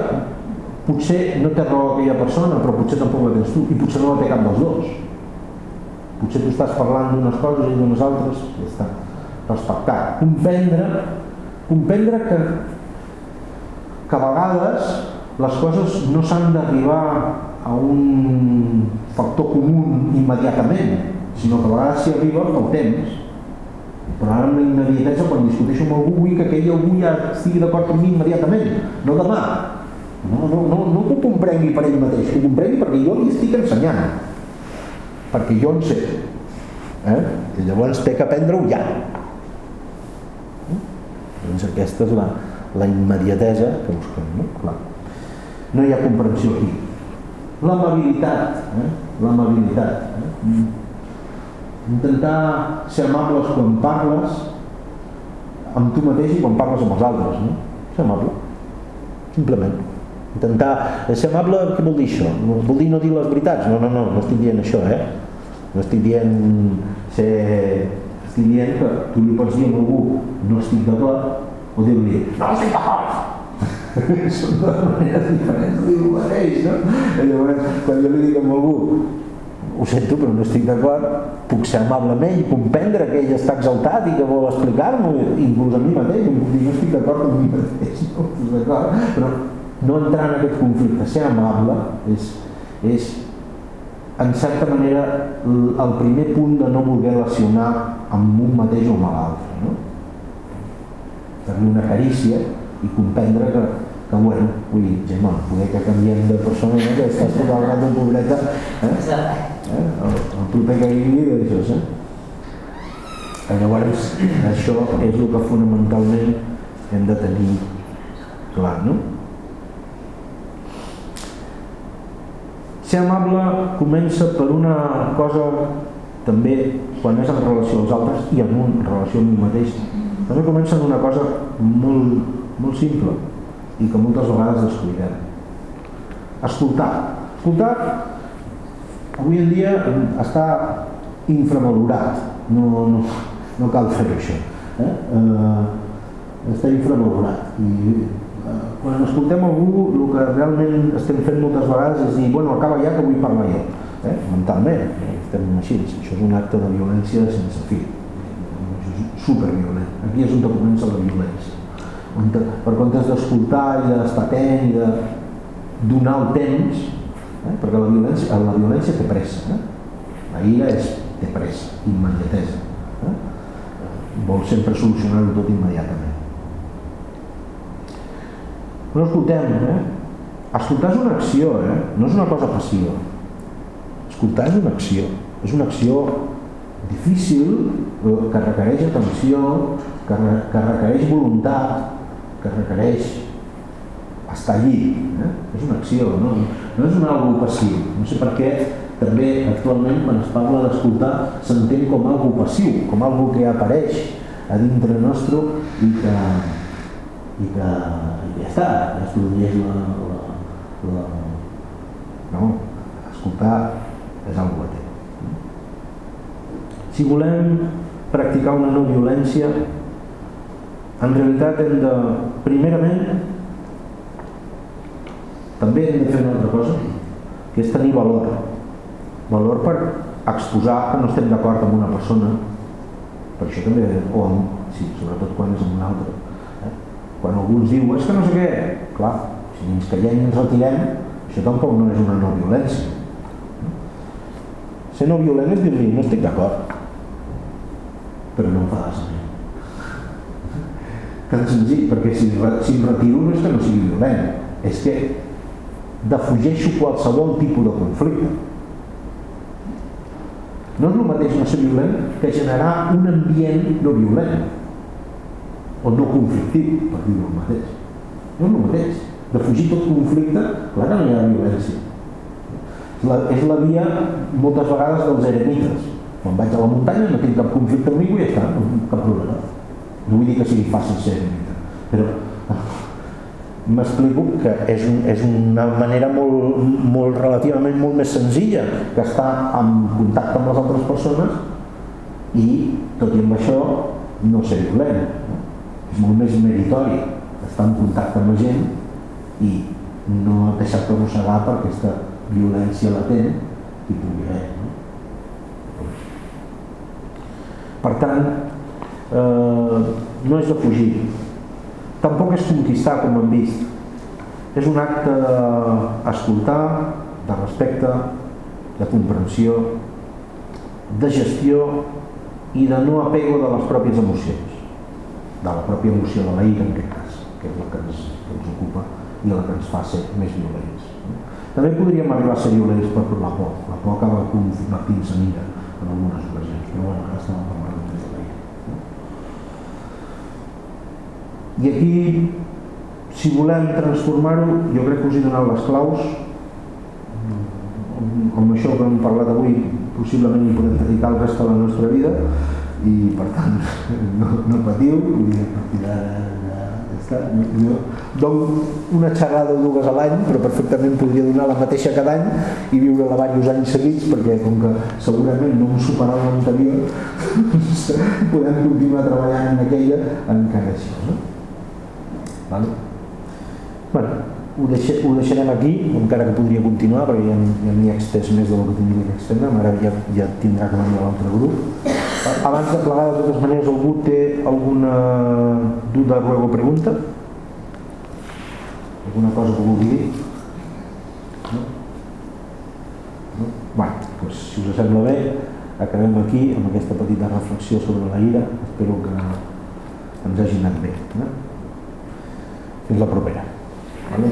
A: potser no té raó aquella persona però potser tampoc la tens tu i potser no la té cap dels dos. Potser tu estàs parlant d'unes coses i d'unes altres ja està, respectar. Comprendre comprendre que que a vegades les coses no s'han d'arribar a un factor comú immediatament sinó que a vegades s'hi arriba pel temps però ara amb la immediatesa quan discuteixo amb algú vull que aquell algú ja estigui d'acord amb mi immediatament no demà no, no, no, no que ho comprengui per ell mateix que ho comprengui perquè jo li estic ensenyant perquè jo en sé eh? i llavors té que aprendre-ho ja doncs aquesta és la, la immediatesa que busquem no? Clar. no hi ha comprensió aquí l'amabilitat eh? l'amabilitat eh? Intentar ser amables quan parles amb tu mateix i quan parles amb els altres no? ser amable simplement intentar ser amable què vol dir això? vol dir no dir les veritats? no, no, no, no estic dient això eh? no estic dient ser estic dient que tu li pots dir a algú no estic d'acord o dir-li no estic d'acord són dues maneres diferents de dir el mateix no? Llavors quan jo li dic a algú ho sento però no estic d'acord puc ser amable amb ell i comprendre que ell està exaltat i que vol explicar-m'ho inclús a mi mateix no estic d'acord amb mi mateix no però no entrar en aquest conflicte ser amable és, és en certa manera el primer punt de no voler relacionar amb un mateix o amb l'altre no? fer-li una carícia i comprendre que que bueno, vull dir, Gemma, poder que canviem de persona, que estàs tot el rato pobreta, eh? Eh? el, el proper que vingui d'això eh? llavors això és el que fonamentalment hem de tenir clar no? ser amable comença per una cosa també quan és en relació als altres i en, un, en relació amb mi mateix també comença en una cosa molt, molt simple i que moltes vegades descuidem escoltar escoltar avui en dia està infravalorat. No, no, no cal fer això eh? Eh, està infravalorat. I eh, quan escoltem algú el que realment estem fent moltes vegades és dir bueno, acaba ja que vull parlar jo eh? mentalment, estem així. Això és un acte de violència sense fi. Superviolent. Aquí és on comença la violència. Per comptes d'escoltar i d'estar atent i de donar el temps eh? perquè la violència, la violència té pressa eh? la ira és, té pressa, immediatesa eh? vol sempre solucionar-ho tot immediatament no escoltem eh? escoltar és una acció eh? no és una cosa passiva escoltar és una acció és una acció difícil que requereix atenció que, que requereix voluntat que requereix estar allí eh? és una acció no? no és un algo passiu no sé per què també actualment quan es parla d'escoltar s'entén com algo passiu com algo que apareix a dintre nostre i que, i que i ja està ja es produeix la, la, la no? escoltar és algo que té si volem practicar una no violència en realitat hem de primerament també hem de fer una altra cosa, que és tenir valor. Valor per exposar que no estem d'acord amb una persona per això també, o en, sí, sobretot quan és amb un altre. Eh? Quan algú ens diu, és que no sé què, clar, si ens callem i ens retirem, això tampoc no és una no violència. Ser no violent és dir-li, no estic d'acord, però no em fa mi. Tan senzill, perquè si, si em retiro no és que no sigui violent, és que defugeixo qualsevol tipus de conflicte. No és el mateix no ser violent que generar un ambient no violent o no conflictiu, per dir-ho el mateix. No és el mateix. Defugir tot conflicte, clar que no hi ha violència. La, és la via moltes vegades dels eremites. Quan vaig a la muntanya no tinc cap conflicte amb ningú i ja està, no tinc cap problema. No vull dir que sigui fàcil ser eremita, però m'explico que és, un, és una manera molt, molt relativament molt més senzilla que estar en contacte amb les altres persones i tot i amb això no ser violent és molt més meritori estar en contacte amb la gent i no deixar-te arrossegar per aquesta violència latent hi pugui haver no? per tant eh, no és de fugir Tampoc és conquistar, com hem vist. És un acte d'escoltar, de respecte, de comprensió, de gestió i de no apego de les pròpies emocions, de la pròpia emoció de la ira en aquest cas, que és la que ens, que ens ocupa i la que ens fa ser més violents. També podríem arribar a ser violents per la por. La por acaba convertint-se en ira en algunes ocasions, però bueno, ara estem parlant I aquí, si volem transformar-ho, jo crec que us he donat les claus. Amb això que hem parlat avui, possiblement hi podem dedicar el rest de la nostra vida i per tant no, no patiu i a partir d'ara. Jo dono una xerrada o dues a l'any però perfectament podria donar la mateixa cada any i viure-la diversos anys seguits perquè com que segurament no em superarà l'anterior podem continuar treballant en aquella encara així. No? Vale? Bueno, ho, deixe, ho deixarem aquí, encara que podria continuar, perquè ja, ja n'hi ha extès més del que tindria que extendre, ara ja, ja tindrà que venir l'altre grup. Abans de plegar, de totes maneres, algú té alguna duda, ruego, pregunta? Alguna cosa que vulgui dir? No? No? Bueno, doncs, si us sembla bé, acabem aquí amb aquesta petita reflexió sobre la ira. Espero que ens hagi anat bé. No? es la propera. Vale.